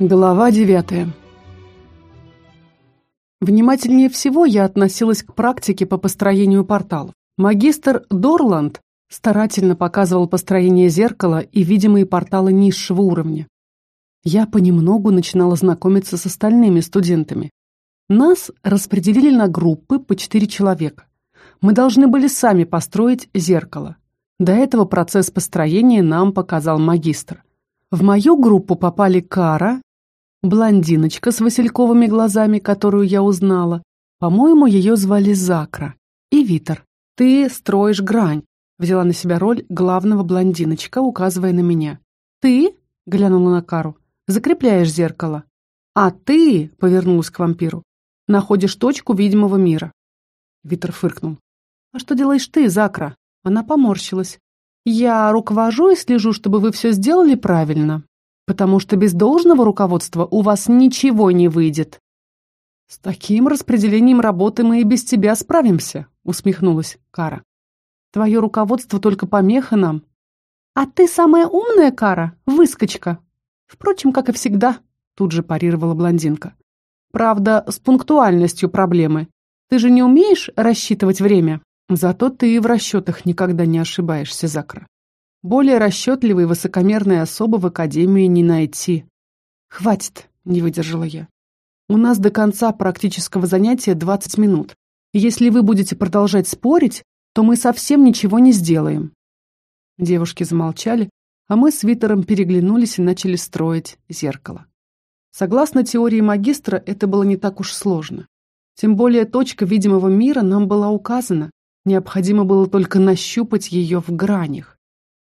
Глава девятая. Внимательнее всего я относилась к практике по построению порталов. Магистр Дорланд старательно показывал построение зеркала и видимые порталы низшего уровня. Я понемногу начинала знакомиться с остальными студентами. Нас распределили на группы по четыре человека. Мы должны были сами построить зеркало. До этого процесс построения нам показал магистр. В мою группу попали Кара, блондиночка с васильковыми глазами, которую я узнала. По-моему, ее звали Закра. И Витер. «Ты строишь грань», — взяла на себя роль главного блондиночка, указывая на меня. «Ты?» — глянула на Кару. «Закрепляешь зеркало». «А ты», — повернулась к вампиру, — «находишь точку видимого мира». Витер фыркнул. «А что делаешь ты, Закра?» Она поморщилась. «Я руковожу и слежу, чтобы вы все сделали правильно потому что без должного руководства у вас ничего не выйдет. С таким распределением работы мы и без тебя справимся, усмехнулась Кара. Твое руководство только помеха нам. А ты самая умная, Кара, выскочка. Впрочем, как и всегда, тут же парировала блондинка. Правда, с пунктуальностью проблемы. Ты же не умеешь рассчитывать время. Зато ты в расчетах никогда не ошибаешься, Закра. Более расчетливой и высокомерной особы в академии не найти. «Хватит», — не выдержала я. «У нас до конца практического занятия 20 минут. Если вы будете продолжать спорить, то мы совсем ничего не сделаем». Девушки замолчали, а мы с Витером переглянулись и начали строить зеркало. Согласно теории магистра, это было не так уж сложно. Тем более точка видимого мира нам была указана, необходимо было только нащупать ее в гранях.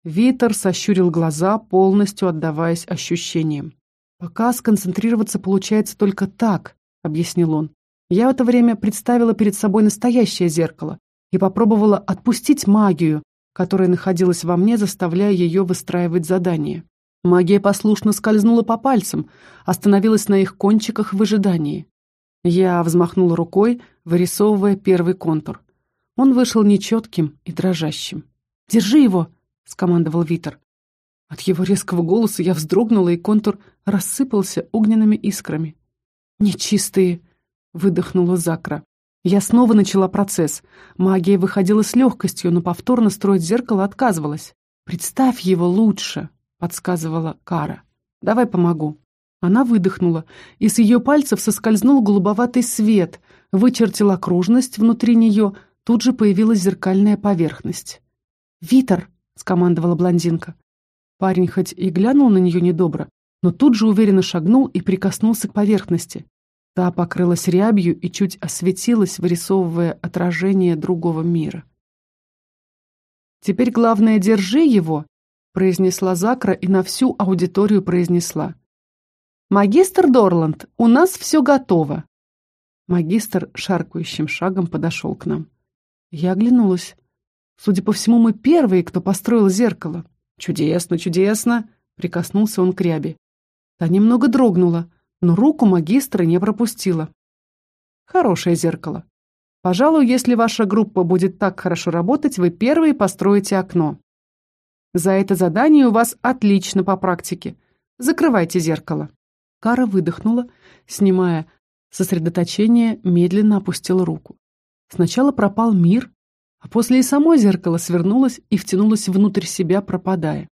Витер сощурил глаза, полностью отдаваясь ощущениям. «Пока сконцентрироваться получается только так», — объяснил он. «Я в это время представила перед собой настоящее зеркало и попробовала отпустить магию, которая находилась во мне, заставляя ее выстраивать задание. Магия послушно скользнула по пальцам, остановилась на их кончиках в ожидании. Я взмахнула рукой, вырисовывая первый контур. Он вышел нечетким и дрожащим. «Держи его!» — скомандовал Витер. От его резкого голоса я вздрогнула, и контур рассыпался огненными искрами. «Нечистые!» — выдохнула Закра. Я снова начала процесс. Магия выходила с легкостью, но повторно строить зеркало отказывалась. «Представь его лучше», — подсказывала Кара. «Давай помогу». Она выдохнула, и с ее пальцев соскользнул голубоватый свет, вычертил окружность внутри нее, тут же появилась зеркальная поверхность. «Витер!» — скомандовала блондинка. Парень хоть и глянул на нее недобро, но тут же уверенно шагнул и прикоснулся к поверхности. Та покрылась рябью и чуть осветилась, вырисовывая отражение другого мира. «Теперь главное, держи его», — произнесла Закра и на всю аудиторию произнесла. «Магистр Дорланд, у нас все готово». Магистр шаркающим шагом подошел к нам. Я оглянулась. Судя по всему, мы первые, кто построил зеркало. Чудесно, чудесно, прикоснулся он к ряби. Та немного дрогнула, но руку магистра не пропустила. Хорошее зеркало. Пожалуй, если ваша группа будет так хорошо работать, вы первые построите окно. За это задание у вас отлично по практике. Закрывайте зеркало. Кара выдохнула, снимая сосредоточение, медленно опустила руку. Сначала пропал мир, а после и само зеркало свернулось и втянулось внутрь себя, пропадая.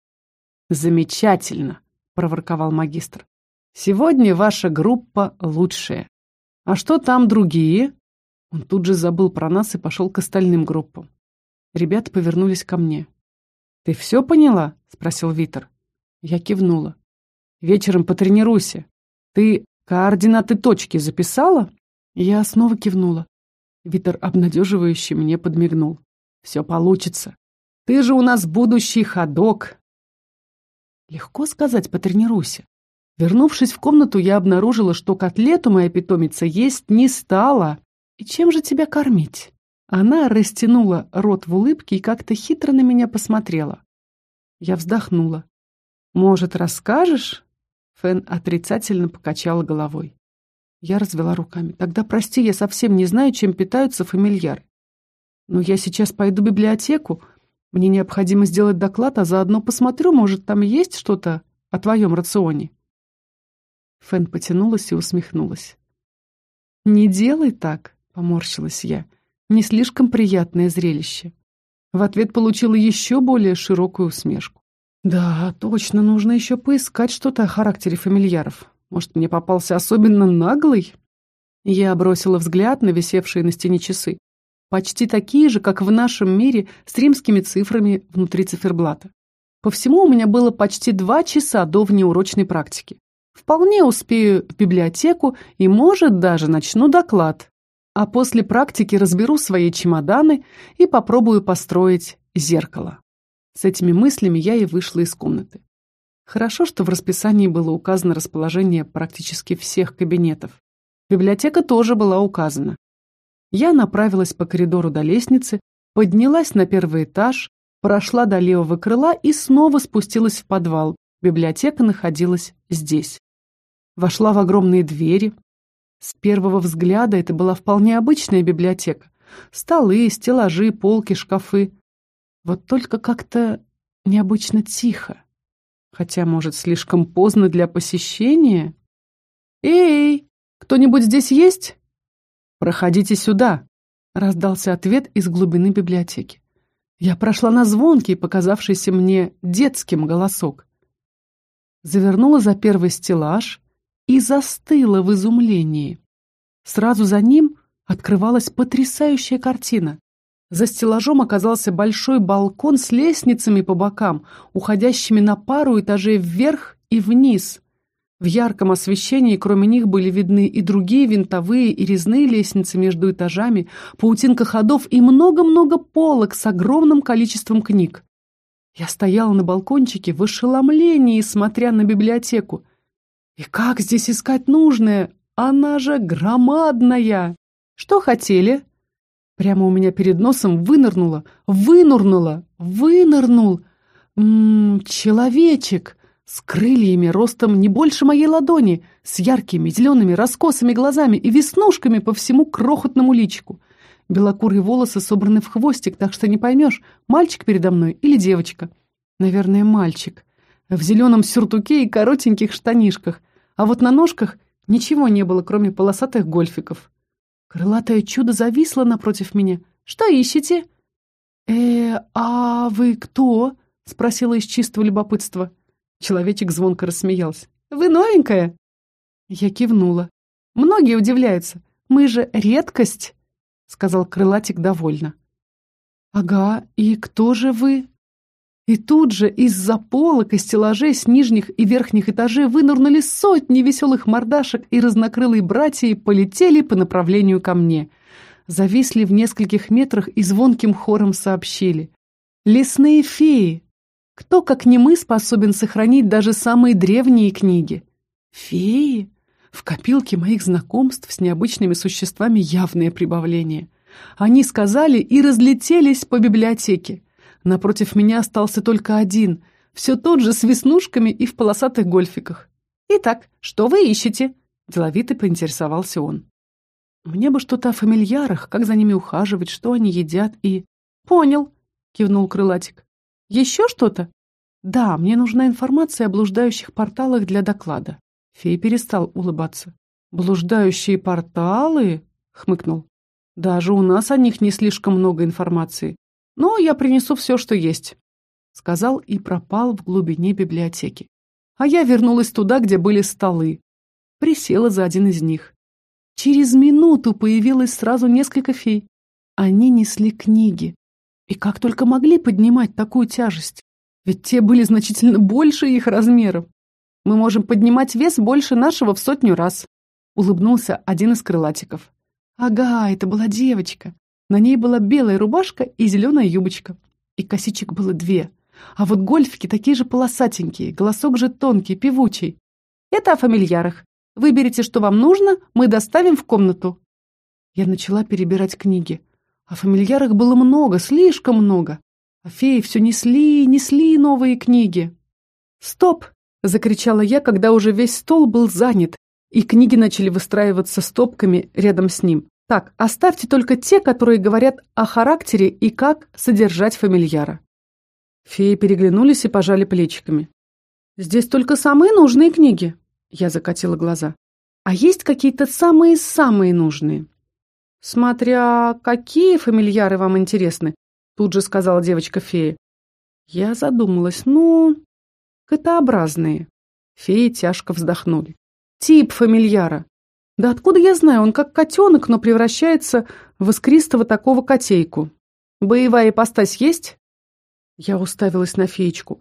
«Замечательно!» — проворковал магистр. «Сегодня ваша группа лучшая. А что там другие?» Он тут же забыл про нас и пошел к остальным группам. Ребята повернулись ко мне. «Ты все поняла?» — спросил Витер. Я кивнула. «Вечером потренируйся. Ты координаты точки записала?» Я снова кивнула. Витер обнадеживающе мне подмигнул. «Все получится. Ты же у нас будущий ходок». Легко сказать «потренируйся». Вернувшись в комнату, я обнаружила, что котлету моя питомица есть не стала. «И чем же тебя кормить?» Она растянула рот в улыбке и как-то хитро на меня посмотрела. Я вздохнула. «Может, расскажешь?» Фэн отрицательно покачала головой. Я развела руками. Тогда, прости, я совсем не знаю, чем питаются фамильяры. Но я сейчас пойду в библиотеку. Мне необходимо сделать доклад, а заодно посмотрю, может, там есть что-то о твоем рационе. Фэн потянулась и усмехнулась. «Не делай так», — поморщилась я. «Не слишком приятное зрелище». В ответ получила еще более широкую усмешку. «Да, точно, нужно еще поискать что-то о характере фамильяров. Может, мне попался особенно наглый?» Я бросила взгляд на висевшие на стене часы. Почти такие же, как в нашем мире, с римскими цифрами внутри циферблата. По всему у меня было почти два часа до внеурочной практики. Вполне успею в библиотеку и, может, даже начну доклад. А после практики разберу свои чемоданы и попробую построить зеркало. С этими мыслями я и вышла из комнаты. Хорошо, что в расписании было указано расположение практически всех кабинетов. Библиотека тоже была указана. Я направилась по коридору до лестницы, поднялась на первый этаж, прошла до левого крыла и снова спустилась в подвал. Библиотека находилась здесь. Вошла в огромные двери. С первого взгляда это была вполне обычная библиотека. Столы, стеллажи, полки, шкафы. Вот только как-то необычно тихо. Хотя, может, слишком поздно для посещения? «Эй, кто-нибудь здесь есть?» «Проходите сюда», — раздался ответ из глубины библиотеки. Я прошла на звонкий, показавшийся мне детским голосок. Завернула за первый стеллаж и застыла в изумлении. Сразу за ним открывалась потрясающая картина. За стеллажом оказался большой балкон с лестницами по бокам, уходящими на пару этажей вверх и вниз. В ярком освещении кроме них были видны и другие винтовые и резные лестницы между этажами, паутинка ходов и много-много полок с огромным количеством книг. Я стояла на балкончике в ошеломлении, смотря на библиотеку. И как здесь искать нужное? Она же громадная! Что хотели? Прямо у меня перед носом вынырнула, вынырнула, вынырнул. М -м, человечек! с крыльями ростом не больше моей ладони, с яркими зелеными раскосыми глазами и веснушками по всему крохотному личику. Белокурые волосы собраны в хвостик, так что не поймешь, мальчик передо мной или девочка. Наверное, мальчик. В зеленом сюртуке и коротеньких штанишках. А вот на ножках ничего не было, кроме полосатых гольфиков. Крылатое чудо зависло напротив меня. «Что ищете?» «Э, а вы кто?» — спросила из чистого любопытства. Человечек звонко рассмеялся. «Вы новенькая?» Я кивнула. «Многие удивляются. Мы же редкость», — сказал крылатик довольно. «Ага, и кто же вы?» И тут же из-за полок и стеллажей с нижних и верхних этажей вынырнули сотни веселых мордашек, и разнокрылые братья полетели по направлению ко мне. Зависли в нескольких метрах и звонким хором сообщили. «Лесные феи! Кто, как не мы, способен сохранить даже самые древние книги? Феи? В копилке моих знакомств с необычными существами явное прибавление. Они сказали и разлетелись по библиотеке. Напротив меня остался только один, все тот же с веснушками и в полосатых гольфиках. «Итак, что вы ищете?» – деловито поинтересовался он. «Мне бы что-то о фамильярах, как за ними ухаживать, что они едят и...» «Понял», – кивнул крылатик. Еще что-то? Да, мне нужна информация о блуждающих порталах для доклада. Фей перестал улыбаться. Блуждающие порталы? Хмыкнул. Даже у нас о них не слишком много информации. Но я принесу все, что есть. Сказал и пропал в глубине библиотеки. А я вернулась туда, где были столы. Присела за один из них. Через минуту появилось сразу несколько фей. Они несли книги. И как только могли поднимать такую тяжесть? Ведь те были значительно больше их размеров. Мы можем поднимать вес больше нашего в сотню раз. Улыбнулся один из крылатиков. Ага, это была девочка. На ней была белая рубашка и зеленая юбочка. И косичек было две. А вот гольфики такие же полосатенькие, голосок же тонкий, певучий. Это о фамильярах. Выберите, что вам нужно, мы доставим в комнату. Я начала перебирать книги. О фамильярах было много, слишком много. А феи все несли несли новые книги. «Стоп!» — закричала я, когда уже весь стол был занят, и книги начали выстраиваться стопками рядом с ним. Так, оставьте только те, которые говорят о характере и как содержать фамильяра. Феи переглянулись и пожали плечиками. «Здесь только самые нужные книги». Я закатила глаза. А есть какие-то самые-самые нужные? Смотря какие фамильяры вам интересны, тут же сказала девочка-фея. Я задумалась, ну, котообразные. Феи тяжко вздохнули. Тип фамильяра. Да откуда я знаю, он как котенок, но превращается в искристого такого котейку. Боевая ипостась есть? Я уставилась на феечку.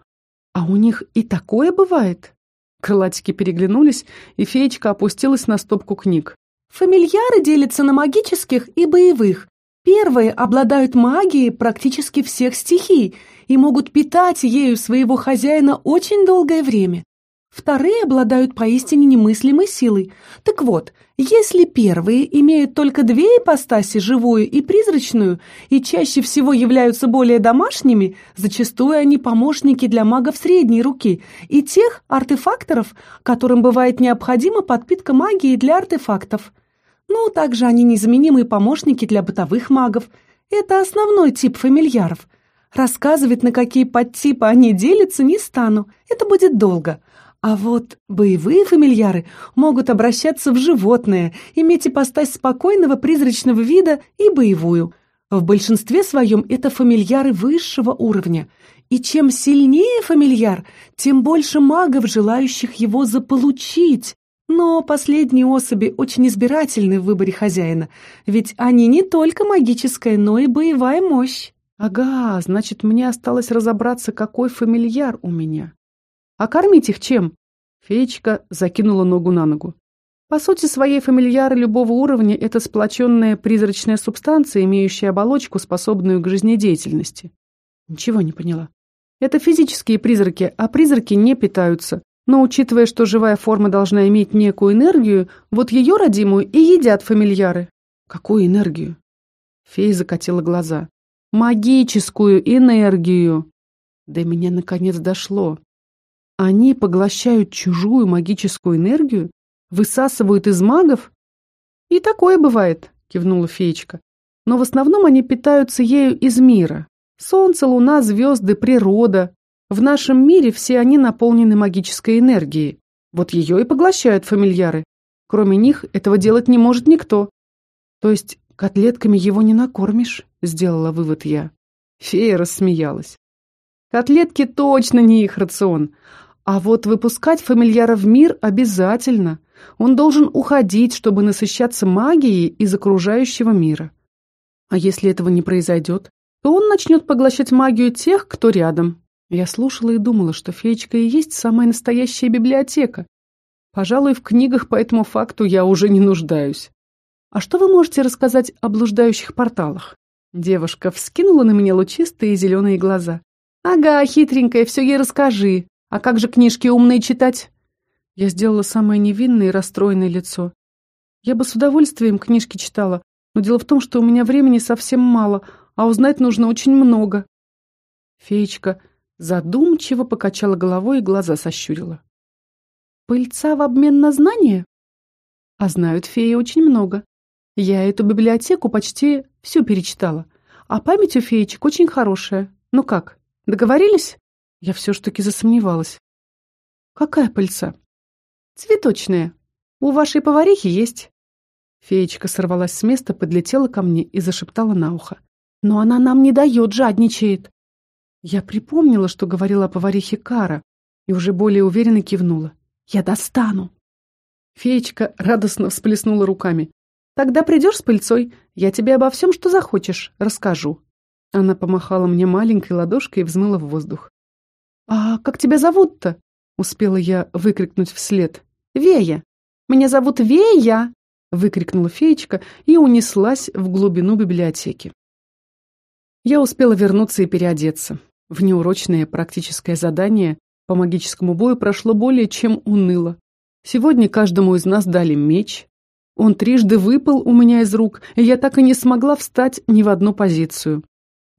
А у них и такое бывает? Крылатики переглянулись, и феечка опустилась на стопку книг. Фамильяры делятся на магических и боевых. Первые обладают магией практически всех стихий и могут питать ею своего хозяина очень долгое время. Вторые обладают поистине немыслимой силой. Так вот, если первые имеют только две ипостаси, живую и призрачную, и чаще всего являются более домашними, зачастую они помощники для магов средней руки и тех артефакторов, которым бывает необходима подпитка магии для артефактов. Ну, также они незаменимые помощники для бытовых магов. Это основной тип фамильяров. Рассказывать, на какие подтипы они делятся, не стану. Это будет долго. А вот боевые фамильяры могут обращаться в животное, иметь ипостась спокойного призрачного вида и боевую. В большинстве своем это фамильяры высшего уровня. И чем сильнее фамильяр, тем больше магов, желающих его заполучить. Но последние особи очень избирательны в выборе хозяина, ведь они не только магическая, но и боевая мощь. Ага, значит, мне осталось разобраться, какой фамильяр у меня. А кормить их чем? Феечка закинула ногу на ногу. По сути своей фамильяры любого уровня – это сплоченная призрачная субстанция, имеющая оболочку, способную к жизнедеятельности. Ничего не поняла. Это физические призраки, а призраки не питаются. Но учитывая, что живая форма должна иметь некую энергию, вот ее родимую и едят фамильяры. Какую энергию? Фея закатила глаза. Магическую энергию. До меня наконец дошло. Они поглощают чужую магическую энергию? Высасывают из магов? И такое бывает, кивнула феечка. Но в основном они питаются ею из мира. Солнце, луна, звезды, природа. В нашем мире все они наполнены магической энергией. Вот ее и поглощают фамильяры. Кроме них этого делать не может никто. То есть котлетками его не накормишь, сделала вывод я. Фея рассмеялась. Котлетки точно не их рацион. А вот выпускать фамильяра в мир обязательно. Он должен уходить, чтобы насыщаться магией из окружающего мира. А если этого не произойдет, то он начнет поглощать магию тех, кто рядом. Я слушала и думала, что феечка и есть самая настоящая библиотека. Пожалуй, в книгах по этому факту я уже не нуждаюсь. А что вы можете рассказать о блуждающих порталах? Девушка вскинула на меня лучистые зеленые глаза. Ага, хитренькая, все ей расскажи. А как же книжки умные читать? Я сделала самое невинное и расстроенное лицо. Я бы с удовольствием книжки читала, но дело в том, что у меня времени совсем мало, а узнать нужно очень много. Феечка задумчиво покачала головой и глаза сощурила. Пыльца в обмен на знания? А знают феи очень много. Я эту библиотеку почти всю перечитала, а память у феечек очень хорошая. Ну как, договорились? Я все ж таки засомневалась. «Какая пыльца?» «Цветочная. У вашей поварихи есть». Феечка сорвалась с места, подлетела ко мне и зашептала на ухо. «Но она нам не дает, жадничает». Я припомнила, что говорила о поварихе Кара, и уже более уверенно кивнула. «Я достану». Феечка радостно всплеснула руками. «Тогда придешь с пыльцой, я тебе обо всем, что захочешь, расскажу». Она помахала мне маленькой ладошкой и взмыла в воздух. «А как тебя зовут-то?» — успела я выкрикнуть вслед. «Вея! Меня зовут Вея!» — выкрикнула феечка и унеслась в глубину библиотеки. Я успела вернуться и переодеться. Внеурочное практическое задание по магическому бою прошло более чем уныло. Сегодня каждому из нас дали меч. Он трижды выпал у меня из рук, и я так и не смогла встать ни в одну позицию.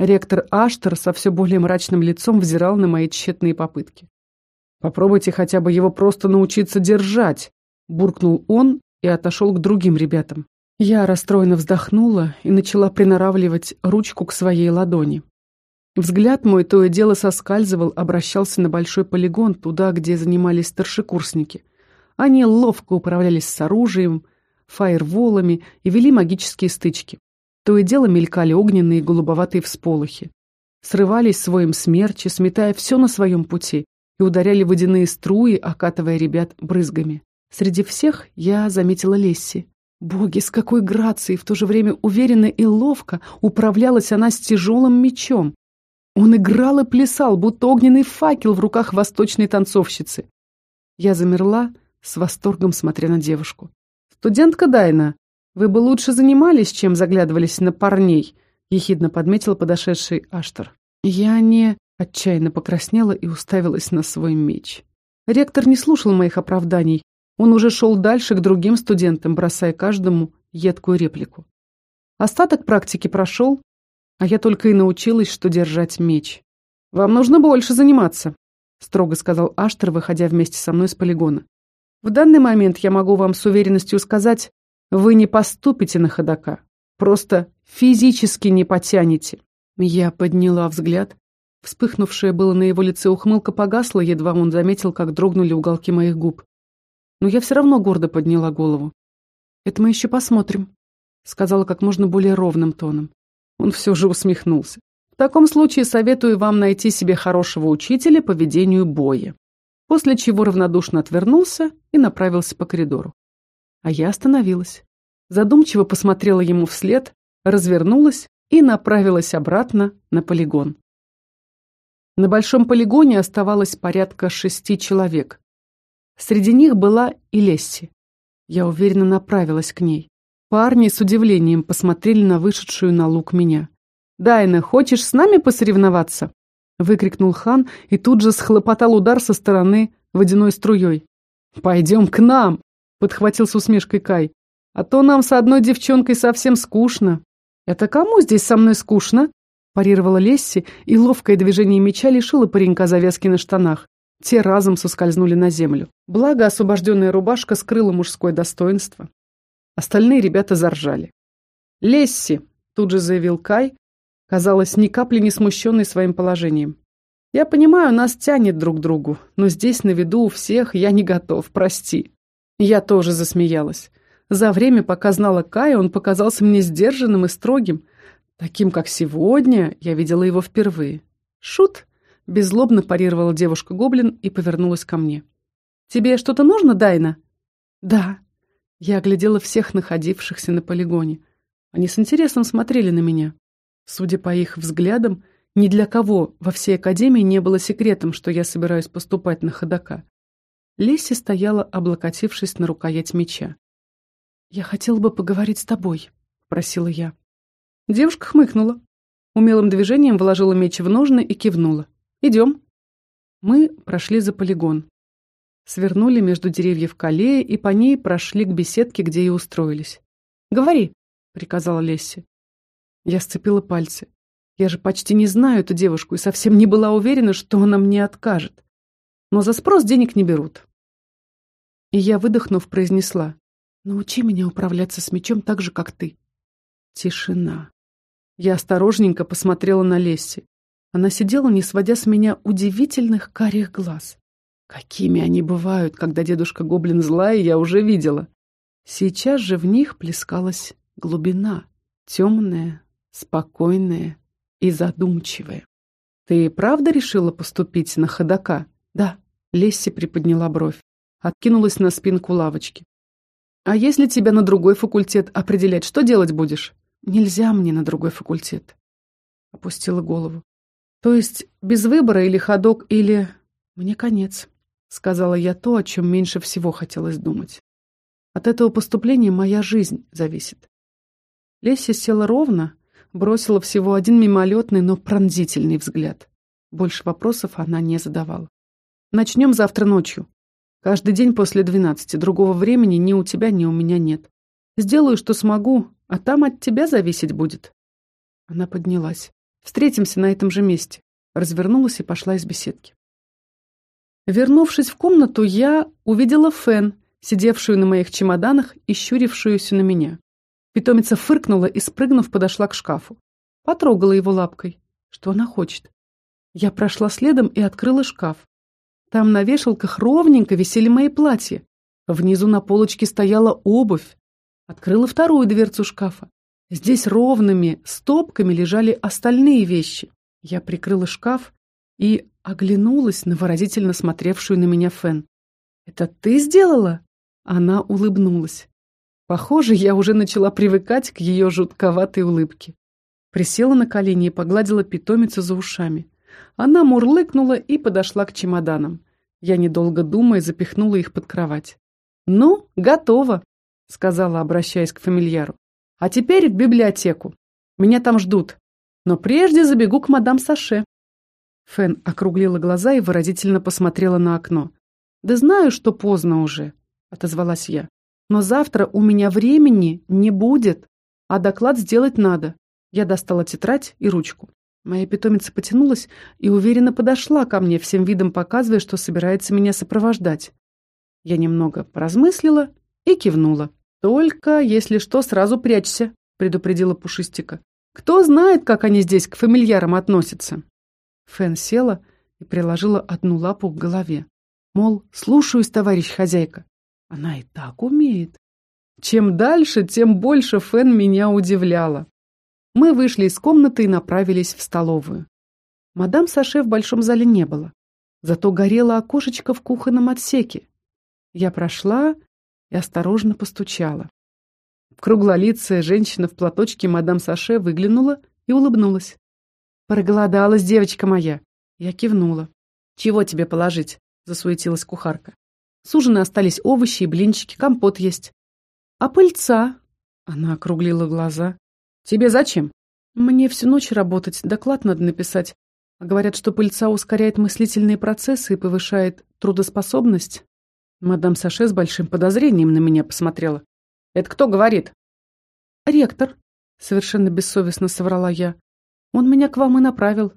Ректор Аштер со все более мрачным лицом взирал на мои тщетные попытки. «Попробуйте хотя бы его просто научиться держать», — буркнул он и отошел к другим ребятам. Я расстроенно вздохнула и начала приноравливать ручку к своей ладони. Взгляд мой то и дело соскальзывал, обращался на большой полигон, туда, где занимались старшекурсники. Они ловко управлялись с оружием, фаерволами и вели магические стычки. То и дело мелькали огненные голубоватые всполохи. Срывались своим смерчи, сметая все на своем пути, и ударяли водяные струи, окатывая ребят брызгами. Среди всех я заметила Лесси. Боги, с какой грацией, в то же время уверенно и ловко управлялась она с тяжелым мечом. Он играл и плясал, будто огненный факел в руках восточной танцовщицы. Я замерла, с восторгом смотря на девушку. «Студентка Дайна, вы бы лучше занимались, чем заглядывались на парней», ехидно подметил подошедший Аштер. Я не отчаянно покраснела и уставилась на свой меч. Ректор не слушал моих оправданий, он уже шел дальше к другим студентам, бросая каждому едкую реплику. Остаток практики прошел, а я только и научилась, что держать меч. «Вам нужно больше заниматься», — строго сказал Аштер, выходя вместе со мной с полигона. «В данный момент я могу вам с уверенностью сказать, вы не поступите на ходока. Просто физически не потянете». Я подняла взгляд. Вспыхнувшая было на его лице ухмылка погасла, едва он заметил, как дрогнули уголки моих губ но я все равно гордо подняла голову. «Это мы еще посмотрим», — сказала как можно более ровным тоном. Он все же усмехнулся. «В таком случае советую вам найти себе хорошего учителя по ведению боя». После чего равнодушно отвернулся и направился по коридору. А я остановилась. Задумчиво посмотрела ему вслед, развернулась и направилась обратно на полигон. На большом полигоне оставалось порядка шести человек. Среди них была и Лесси. Я уверенно направилась к ней. Парни с удивлением посмотрели на вышедшую на луг меня. «Дайна, хочешь с нами посоревноваться?» выкрикнул хан и тут же схлопотал удар со стороны водяной струей. «Пойдем к нам!» — подхватил с усмешкой Кай. «А то нам с одной девчонкой совсем скучно». «Это кому здесь со мной скучно?» парировала Лесси, и ловкое движение меча лишило паренька завязки на штанах. Те разом соскользнули на землю. Благо, освобожденная рубашка скрыла мужское достоинство. Остальные ребята заржали. «Лесси!» — тут же заявил Кай, казалось, ни капли не смущенный своим положением. «Я понимаю, нас тянет друг к другу, но здесь на виду у всех я не готов, прости». Я тоже засмеялась. За время, пока знала Кая, он показался мне сдержанным и строгим. Таким, как сегодня, я видела его впервые. Шут Беззлобно парировала девушка-гоблин и повернулась ко мне. «Тебе что-то нужно, Дайна?» «Да». Я оглядела всех находившихся на полигоне. Они с интересом смотрели на меня. Судя по их взглядам, ни для кого во всей академии не было секретом, что я собираюсь поступать на ходока. Лесси стояла, облокотившись на рукоять меча. «Я хотела бы поговорить с тобой», — просила я. Девушка хмыкнула. Умелым движением вложила меч в ножны и кивнула. Идем. Мы прошли за полигон. Свернули между деревьев к аллее и по ней прошли к беседке, где и устроились. «Говори», — приказала Лесси. Я сцепила пальцы. Я же почти не знаю эту девушку и совсем не была уверена, что она мне откажет. Но за спрос денег не берут. И я, выдохнув, произнесла. «Научи меня управляться с мечом так же, как ты». Тишина. Я осторожненько посмотрела на Лесси. Она сидела, не сводя с меня удивительных карих глаз. Какими они бывают, когда дедушка Гоблин злая, я уже видела. Сейчас же в них плескалась глубина, темная, спокойная и задумчивая. «Ты правда решила поступить на ходока?» «Да», — Лесси приподняла бровь, откинулась на спинку лавочки. «А если тебя на другой факультет определять, что делать будешь?» «Нельзя мне на другой факультет», — опустила голову. То есть без выбора или ходок, или... Мне конец, сказала я то, о чем меньше всего хотелось думать. От этого поступления моя жизнь зависит. Леся села ровно, бросила всего один мимолетный, но пронзительный взгляд. Больше вопросов она не задавала. Начнем завтра ночью. Каждый день после двенадцати. Другого времени ни у тебя, ни у меня нет. Сделаю, что смогу, а там от тебя зависеть будет. Она поднялась. Встретимся на этом же месте. Развернулась и пошла из беседки. Вернувшись в комнату, я увидела Фен, сидевшую на моих чемоданах и щурившуюся на меня. Питомица фыркнула и, спрыгнув, подошла к шкафу. Потрогала его лапкой. Что она хочет? Я прошла следом и открыла шкаф. Там на вешалках ровненько висели мои платья. Внизу на полочке стояла обувь. Открыла вторую дверцу шкафа. Здесь ровными стопками лежали остальные вещи. Я прикрыла шкаф и оглянулась на выразительно смотревшую на меня Фен. «Это ты сделала?» Она улыбнулась. Похоже, я уже начала привыкать к ее жутковатой улыбке. Присела на колени и погладила питомицу за ушами. Она мурлыкнула и подошла к чемоданам. Я, недолго думая, запихнула их под кровать. «Ну, готово», — сказала, обращаясь к фамильяру. «А теперь в библиотеку. Меня там ждут. Но прежде забегу к мадам Саше». Фэн округлила глаза и выразительно посмотрела на окно. «Да знаю, что поздно уже», — отозвалась я. «Но завтра у меня времени не будет, а доклад сделать надо». Я достала тетрадь и ручку. Моя питомица потянулась и уверенно подошла ко мне, всем видом показывая, что собирается меня сопровождать. Я немного поразмыслила и кивнула. «Только, если что, сразу прячься», — предупредила Пушистика. «Кто знает, как они здесь к фамильярам относятся?» Фэн села и приложила одну лапу к голове. Мол, слушаюсь, товарищ хозяйка. Она и так умеет. Чем дальше, тем больше Фэн меня удивляла. Мы вышли из комнаты и направились в столовую. Мадам Саше в большом зале не было. Зато горело окошечко в кухонном отсеке. Я прошла и осторожно постучала. Круглолицая женщина в платочке мадам Саше выглянула и улыбнулась. «Проголодалась, девочка моя!» Я кивнула. «Чего тебе положить?» — засуетилась кухарка. «С ужина остались овощи и блинчики, компот есть». «А пыльца?» Она округлила глаза. «Тебе зачем?» «Мне всю ночь работать, доклад надо написать. А говорят, что пыльца ускоряет мыслительные процессы и повышает трудоспособность». Мадам Саше с большим подозрением на меня посмотрела. «Это кто говорит?» «Ректор», — совершенно бессовестно соврала я. «Он меня к вам и направил».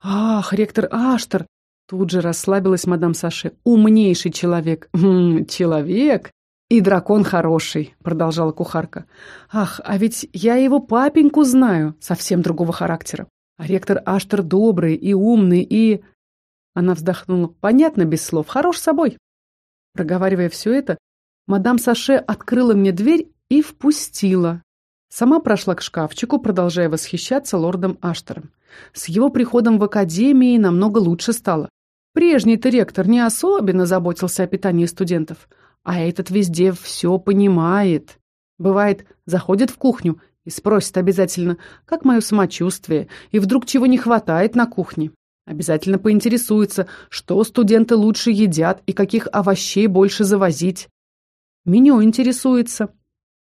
«Ах, ректор Аштер!» Тут же расслабилась мадам Саше. «Умнейший человек». «Хм, «Человек?» «И дракон хороший», — продолжала кухарка. «Ах, а ведь я его папеньку знаю, совсем другого характера. А ректор Аштер добрый и умный, и...» Она вздохнула. «Понятно, без слов. Хорош собой». Проговаривая все это, мадам Саше открыла мне дверь и впустила. Сама прошла к шкафчику, продолжая восхищаться лордом Аштером. С его приходом в академии намного лучше стало. Прежний-то ректор не особенно заботился о питании студентов — а этот везде все понимает. Бывает, заходит в кухню и спросит обязательно, как мое самочувствие, и вдруг чего не хватает на кухне. Обязательно поинтересуется, что студенты лучше едят и каких овощей больше завозить. Меню интересуется.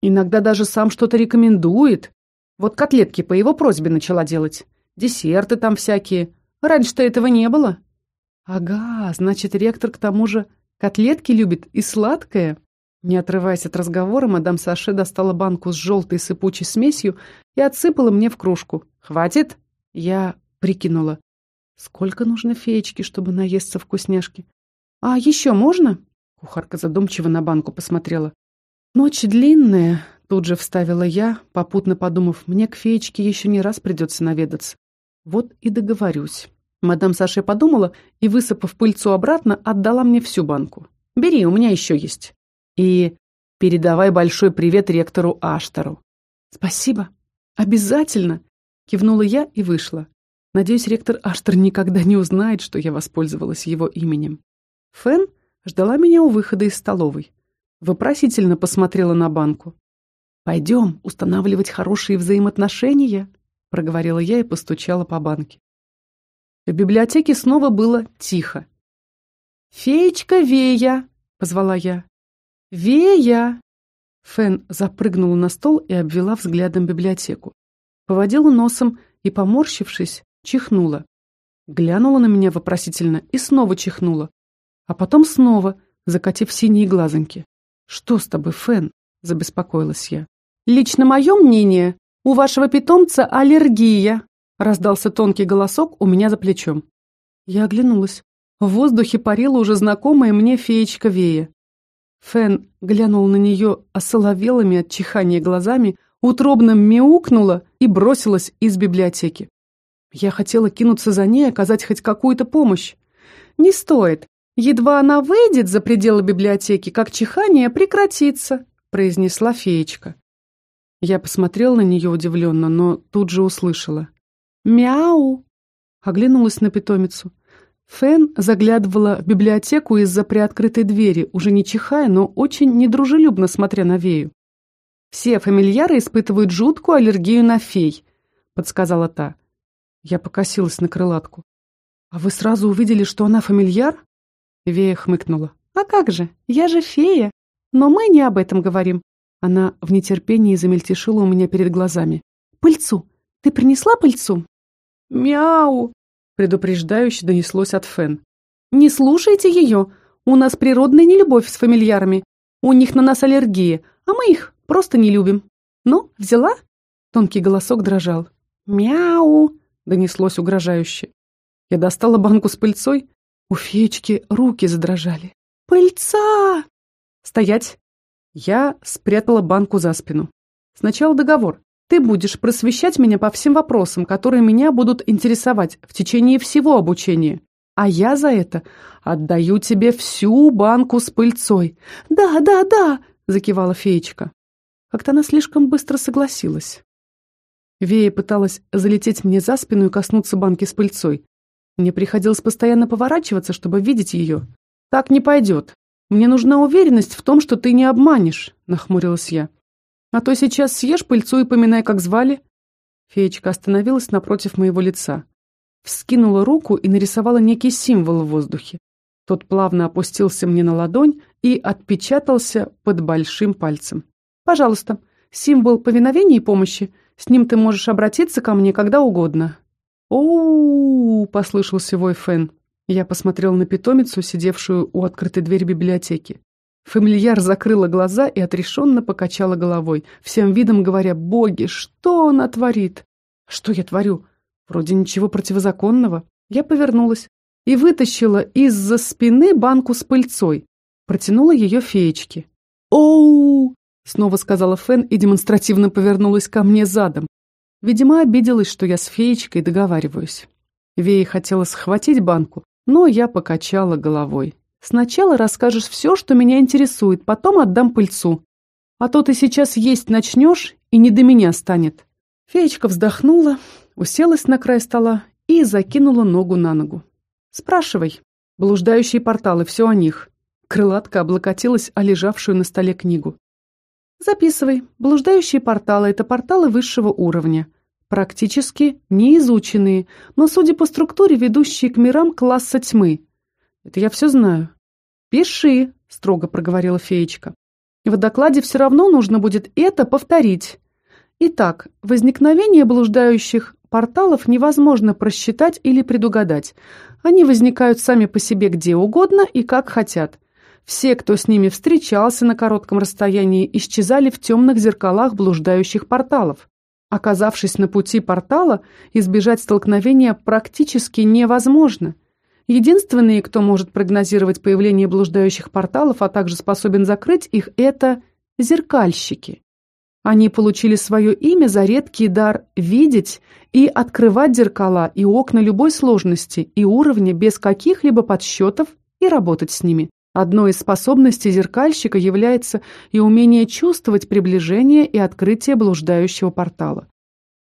Иногда даже сам что-то рекомендует. Вот котлетки по его просьбе начала делать. Десерты там всякие. Раньше-то этого не было. Ага, значит, ректор к тому же Котлетки любит и сладкое. Не отрываясь от разговора, мадам Саше достала банку с желтой сыпучей смесью и отсыпала мне в кружку. «Хватит?» Я прикинула. «Сколько нужно феечки, чтобы наесться вкусняшки?» «А еще можно?» Кухарка задумчиво на банку посмотрела. «Ночь длинная», — тут же вставила я, попутно подумав, «мне к феечке еще не раз придется наведаться. Вот и договорюсь». Мадам Саше подумала и, высыпав пыльцу обратно, отдала мне всю банку. «Бери, у меня еще есть. И передавай большой привет ректору Аштору». «Спасибо. Обязательно!» Кивнула я и вышла. Надеюсь, ректор Аштер никогда не узнает, что я воспользовалась его именем. Фэн ждала меня у выхода из столовой. Вопросительно посмотрела на банку. «Пойдем устанавливать хорошие взаимоотношения», — проговорила я и постучала по банке. В библиотеке снова было тихо. «Феечка Вея!» — позвала я. «Вея!» Фен запрыгнула на стол и обвела взглядом библиотеку. Поводила носом и, поморщившись, чихнула. Глянула на меня вопросительно и снова чихнула. А потом снова, закатив синие глазоньки. «Что с тобой, Фен?» — забеспокоилась я. «Лично мое мнение, у вашего питомца аллергия», Раздался тонкий голосок у меня за плечом. Я оглянулась. В воздухе парила уже знакомая мне феечка Вея. Фен глянул на нее осоловелыми от чихания глазами, утробно мяукнула и бросилась из библиотеки. Я хотела кинуться за ней, оказать хоть какую-то помощь. «Не стоит. Едва она выйдет за пределы библиотеки, как чихание прекратится, произнесла феечка. Я посмотрела на нее удивленно, но тут же услышала. «Мяу!» Оглянулась на питомицу. Фэн заглядывала в библиотеку из-за приоткрытой двери, уже не чихая, но очень недружелюбно смотря на Вею. «Все фамильяры испытывают жуткую аллергию на фей», — подсказала та. Я покосилась на крылатку. «А вы сразу увидели, что она фамильяр?» Вея хмыкнула. «А как же? Я же фея. Но мы не об этом говорим». Она в нетерпении замельтешила у меня перед глазами. «Пыльцу! Ты принесла пыльцу?» «Мяу!» — предупреждающе донеслось от Фен. «Не слушайте ее! У нас природная нелюбовь с фамильярами. У них на нас аллергия, а мы их просто не любим. Ну, взяла?» Тонкий голосок дрожал. «Мяу!» — донеслось угрожающе. Я достала банку с пыльцой. У феечки руки задрожали. «Пыльца!» «Стоять!» Я спрятала банку за спину. «Сначала договор. Ты будешь просвещать меня по всем вопросам, которые меня будут интересовать в течение всего обучения. А я за это отдаю тебе всю банку с пыльцой». «Да, да, да!» — закивала феечка. Как-то она слишком быстро согласилась. Вея пыталась залететь мне за спину и коснуться банки с пыльцой. Мне приходилось постоянно поворачиваться, чтобы видеть ее. «Так не пойдет. Мне нужна уверенность в том, что ты не обманешь», — нахмурилась я. «А то сейчас съешь пыльцу и поминай, как звали». Феечка остановилась напротив моего лица. Вскинула руку и нарисовала некий символ в воздухе. Тот плавно опустился мне на ладонь и отпечатался под большим пальцем. «Пожалуйста, символ повиновения и помощи. С ним ты можешь обратиться ко мне когда угодно». «Оу!» — послышался вой Фен. Я посмотрел на питомицу, сидевшую у открытой двери библиотеки. Фамильяр закрыла глаза и отрешенно покачала головой, всем видом говоря, «Боги, что она творит?» «Что я творю? Вроде ничего противозаконного». Я повернулась и вытащила из-за спины банку с пыльцой. Протянула ее феечке. «Оу!» Снова сказала Фен и демонстративно повернулась ко мне задом. Видимо, обиделась, что я с феечкой договариваюсь. Вея хотела схватить банку, но я покачала головой. Сначала расскажешь все, что меня интересует, потом отдам пыльцу. А то ты сейчас есть начнешь, и не до меня станет. Феечка вздохнула, уселась на край стола и закинула ногу на ногу. Спрашивай. Блуждающие порталы, все о них. Крылатка облокотилась о лежавшую на столе книгу. Записывай. Блуждающие порталы – это порталы высшего уровня. Практически неизученные, но, судя по структуре, ведущие к мирам класса тьмы. Это я все знаю. Пиши, строго проговорила феечка. В докладе все равно нужно будет это повторить. Итак, возникновение блуждающих порталов невозможно просчитать или предугадать. Они возникают сами по себе где угодно и как хотят. Все, кто с ними встречался на коротком расстоянии, исчезали в темных зеркалах блуждающих порталов. Оказавшись на пути портала, избежать столкновения практически невозможно. Единственные, кто может прогнозировать появление блуждающих порталов, а также способен закрыть их, это зеркальщики. Они получили свое имя за редкий дар видеть и открывать зеркала и окна любой сложности и уровня без каких-либо подсчетов и работать с ними. Одной из способностей зеркальщика является и умение чувствовать приближение и открытие блуждающего портала.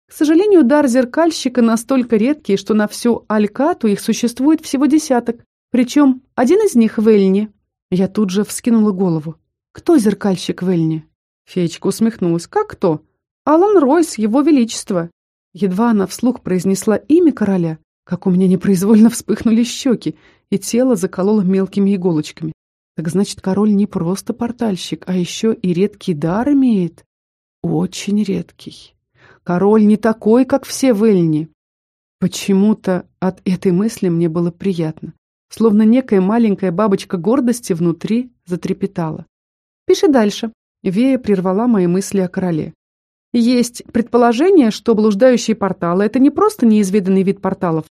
К сожалению, дар зеркальщика настолько редкий, что на всю Алькату их существует всего десяток. Причем один из них в Эльне. Я тут же вскинула голову. Кто зеркальщик в Эльне? Феечка усмехнулась. Как кто? Алан Ройс, его величество. Едва она вслух произнесла имя короля, как у меня непроизвольно вспыхнули щеки, и тело закололо мелкими иголочками. Так значит, король не просто портальщик, а еще и редкий дар имеет. Очень редкий. Король не такой, как все в Эльне. Почему-то от этой мысли мне было приятно. Словно некая маленькая бабочка гордости внутри затрепетала. «Пиши дальше». Вея прервала мои мысли о короле. Есть предположение, что блуждающие порталы – это не просто неизведанный вид порталов,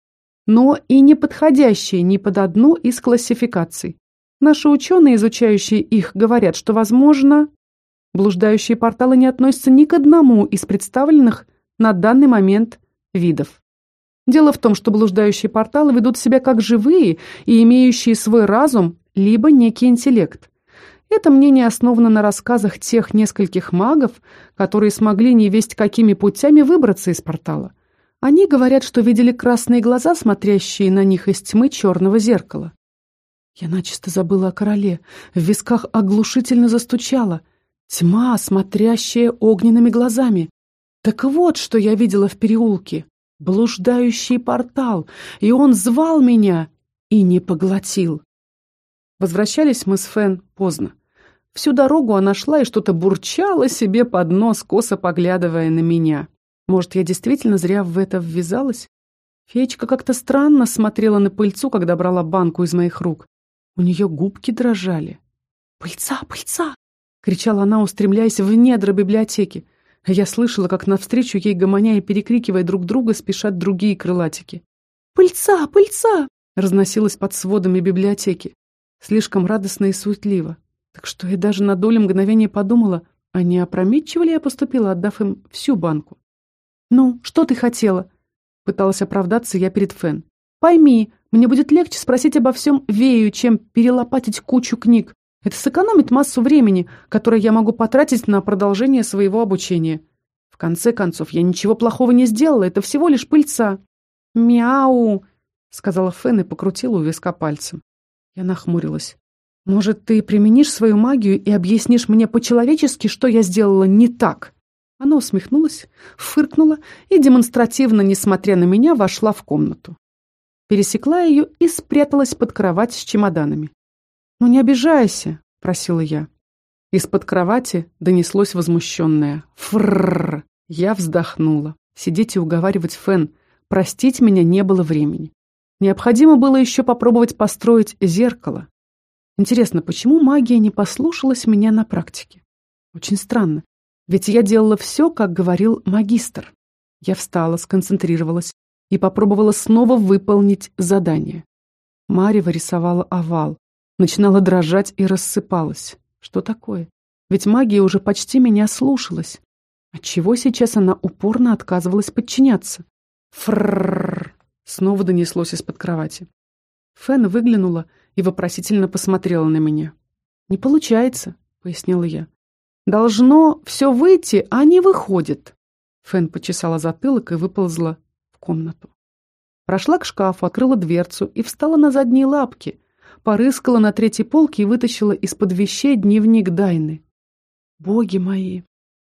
но и не подходящие ни под одну из классификаций. Наши ученые, изучающие их, говорят, что, возможно, блуждающие порталы не относятся ни к одному из представленных на данный момент видов. Дело в том, что блуждающие порталы ведут себя как живые и имеющие свой разум, либо некий интеллект. Это мнение основано на рассказах тех нескольких магов, которые смогли невесть какими путями выбраться из портала. Они говорят, что видели красные глаза, смотрящие на них из тьмы черного зеркала. Я начисто забыла о короле, в висках оглушительно застучала. Тьма, смотрящая огненными глазами. Так вот, что я видела в переулке. Блуждающий портал, и он звал меня и не поглотил. Возвращались мы с Фен поздно. Всю дорогу она шла и что-то бурчала себе под нос, косо поглядывая на меня. Может, я действительно зря в это ввязалась? Феечка как-то странно смотрела на пыльцу, когда брала банку из моих рук. У нее губки дрожали. «Пыльца, пыльца!» — кричала она, устремляясь в недра библиотеки. Я слышала, как навстречу ей, гомоня и перекрикивая друг друга, спешат другие крылатики. «Пыльца, пыльца!» — разносилась под сводами библиотеки. Слишком радостно и суетливо. Так что я даже на долю мгновения подумала, а не опрометчиво ли я поступила, отдав им всю банку. «Ну, что ты хотела?» Пыталась оправдаться я перед Фен. «Пойми, мне будет легче спросить обо всем Вею, чем перелопатить кучу книг. Это сэкономит массу времени, которое я могу потратить на продолжение своего обучения. В конце концов, я ничего плохого не сделала, это всего лишь пыльца». «Мяу!» — сказала Фен и покрутила у виска пальцем. Я нахмурилась. «Может, ты применишь свою магию и объяснишь мне по-человечески, что я сделала не так?» Она усмехнулась, фыркнула и, демонстративно, несмотря на меня, вошла в комнату пересекла ее и спряталась под кровать с чемоданами. «Ну не обижайся», — просила я. Из-под кровати донеслось возмущенное «Фрррр». Я вздохнула. Сидеть и уговаривать Фен. Простить меня не было времени. Необходимо было еще попробовать построить зеркало. Интересно, почему магия не послушалась меня на практике? Очень странно. Ведь я делала все, как говорил магистр. Я встала, сконцентрировалась, и попробовала снова выполнить задание. Марева рисовала овал, начинала дрожать и рассыпалась. Что такое? Ведь магия уже почти меня слушалась. Отчего сейчас она упорно отказывалась подчиняться? Фррррр! Снова донеслось из-под кровати. Фэн выглянула и вопросительно посмотрела на меня. «Не получается», — пояснила я. «Должно все выйти, а не выходит». Фэн почесала затылок и выползла комнату. Прошла к шкафу, открыла дверцу и встала на задние лапки, порыскала на третьей полке и вытащила из-под вещей дневник Дайны. Боги мои!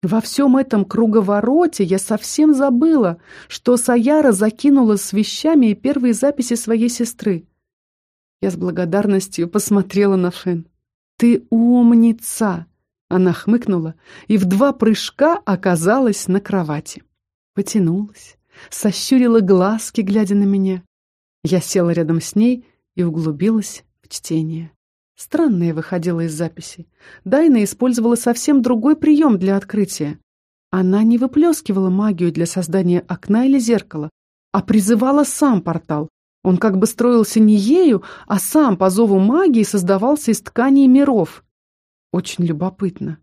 Во всем этом круговороте я совсем забыла, что Саяра закинула с вещами и первые записи своей сестры. Я с благодарностью посмотрела на Фен. «Ты умница!» Она хмыкнула и в два прыжка оказалась на кровати. Потянулась, сощурила глазки, глядя на меня. Я села рядом с ней и углубилась чтение. Странное выходило из записи. Дайна использовала совсем другой прием для открытия. Она не выплескивала магию для создания окна или зеркала, а призывала сам портал. Он как бы строился не ею, а сам по зову магии создавался из тканей миров. Очень любопытно.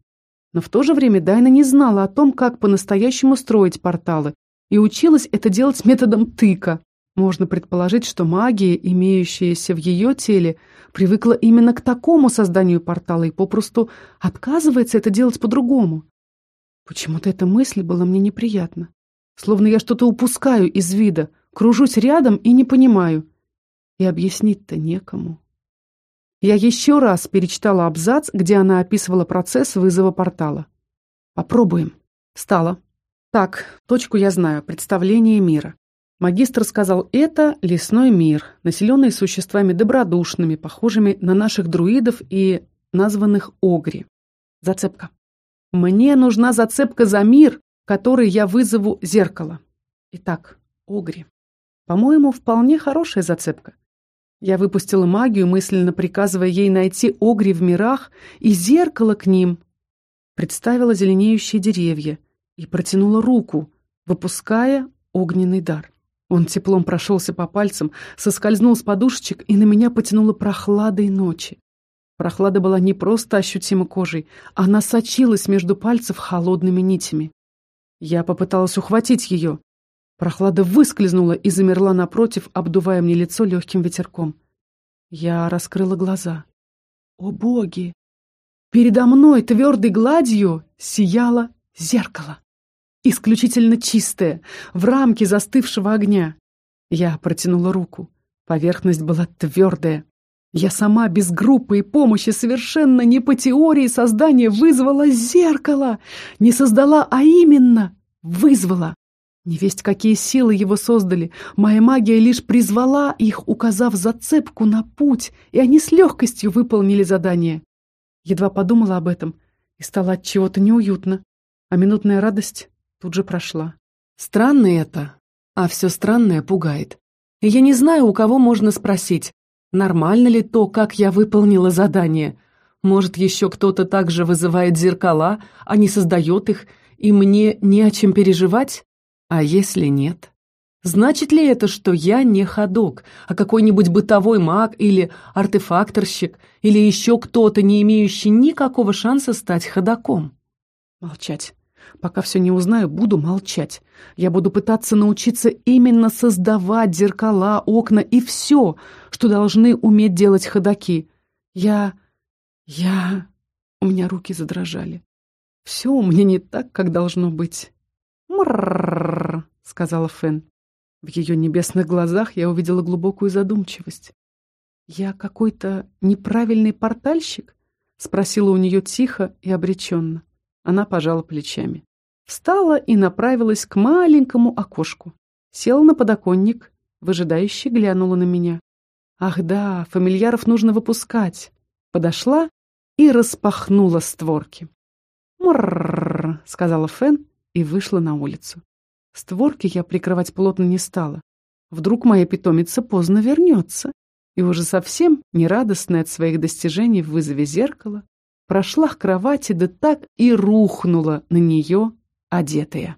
Но в то же время Дайна не знала о том, как по-настоящему строить порталы, и училась это делать методом тыка. Можно предположить, что магия, имеющаяся в ее теле, привыкла именно к такому созданию портала и попросту отказывается это делать по-другому. Почему-то эта мысль была мне неприятна. Словно я что-то упускаю из вида, кружусь рядом и не понимаю. И объяснить-то некому. Я еще раз перечитала абзац, где она описывала процесс вызова портала. Попробуем. Встала, так, точку я знаю. Представление мира. Магистр сказал, это лесной мир, населенный существами добродушными, похожими на наших друидов и названных Огри. Зацепка. Мне нужна зацепка за мир, который я вызову зеркало. Итак, Огри. По-моему, вполне хорошая зацепка. Я выпустила магию, мысленно приказывая ей найти Огри в мирах и зеркало к ним. Представила зеленеющие деревья, и протянула руку, выпуская огненный дар. Он теплом прошелся по пальцам, соскользнул с подушечек и на меня потянуло прохладой ночи. Прохлада была не просто ощутима кожей, она сочилась между пальцев холодными нитями. Я попыталась ухватить ее. Прохлада выскользнула и замерла напротив, обдувая мне лицо легким ветерком. Я раскрыла глаза. О боги! Передо мной твердой гладью сияло зеркало. Исключительно чистое, в рамке застывшего огня. Я протянула руку. Поверхность была твердая. Я сама без группы и помощи совершенно не по теории создания вызвала зеркало. Не создала, а именно вызвала. Невесть, какие силы его создали. Моя магия лишь призвала их, указав зацепку на путь, и они с легкостью выполнили задание. Едва подумала об этом, и стало от чего-то неуютно, а минутная радость тут же прошла. Странно это, а все странное пугает. И я не знаю, у кого можно спросить, нормально ли то, как я выполнила задание. Может, еще кто-то также вызывает зеркала, а не создает их, и мне не о чем переживать? А если нет? Значит ли это, что я не ходок, а какой-нибудь бытовой маг или артефакторщик, или еще кто-то, не имеющий никакого шанса стать ходоком? Молчать. Пока все не узнаю, буду молчать. Я буду пытаться научиться именно создавать зеркала, окна и все, что должны уметь делать ходаки. Я... я... У меня руки задрожали. Все у меня не так, как должно быть. «Мрррррр», — сказала Фен. В ее небесных глазах я увидела глубокую задумчивость. «Я какой-то неправильный портальщик?» — спросила у нее тихо и обреченно. Она пожала плечами. Встала и направилась к маленькому окошку. Села на подоконник, выжидающе глянула на меня. «Ах да, фамильяров нужно выпускать!» Подошла и распахнула створки. «Мррррр», — сказала Фен и вышла на улицу. Створки я прикрывать плотно не стала. Вдруг моя питомица поздно вернется. И уже совсем нерадостная от своих достижений в вызове зеркала, прошла к кровати, да так и рухнула на нее, одетая.